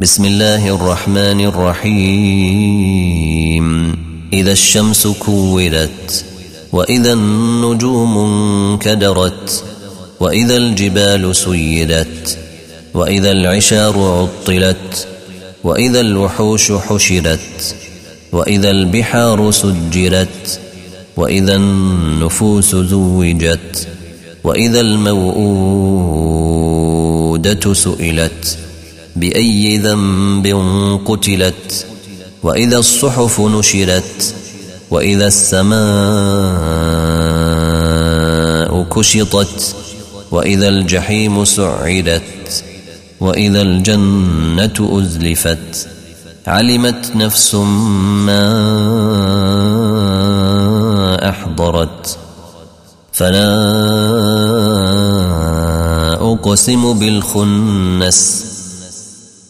بسم الله الرحمن الرحيم. إذا الشمس كورت وإذا النجوم انكدرت وإذا الجبال سيرت وإذا العشار عطلت وإذا الوحوش حشرت وإذا البحار سجرت وإذا النفوس زوجت وإذا الموءودة سئلت. بأي ذنب قتلت وإذا الصحف نشرت وإذا السماء كشطت وإذا الجحيم سعرت وإذا الجنة أزلفت علمت نفس ما أحضرت. فلا أقسم بالخنس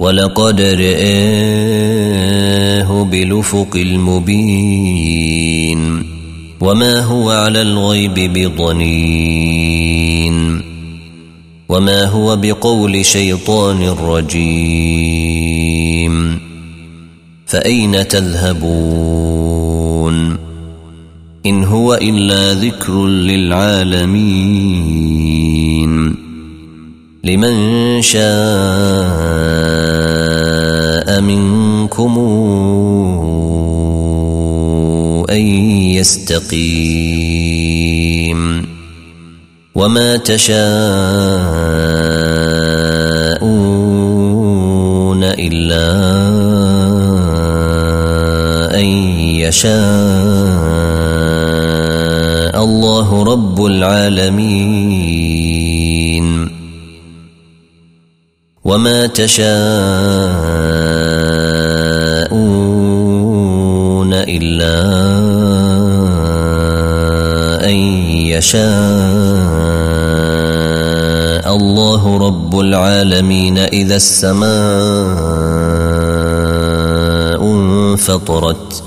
ولقد رآه بلفق المبين وما هو على الغيب بضنين وما هو بقول شيطان رجيم فأين تذهبون إن هو إلا ذكر للعالمين لمن شاء يستقيم وما تشاءون إلا أن يشاء الله رب العالمين وما تشاءون أن يشاء الله رب العالمين إذا السماء انفطرت.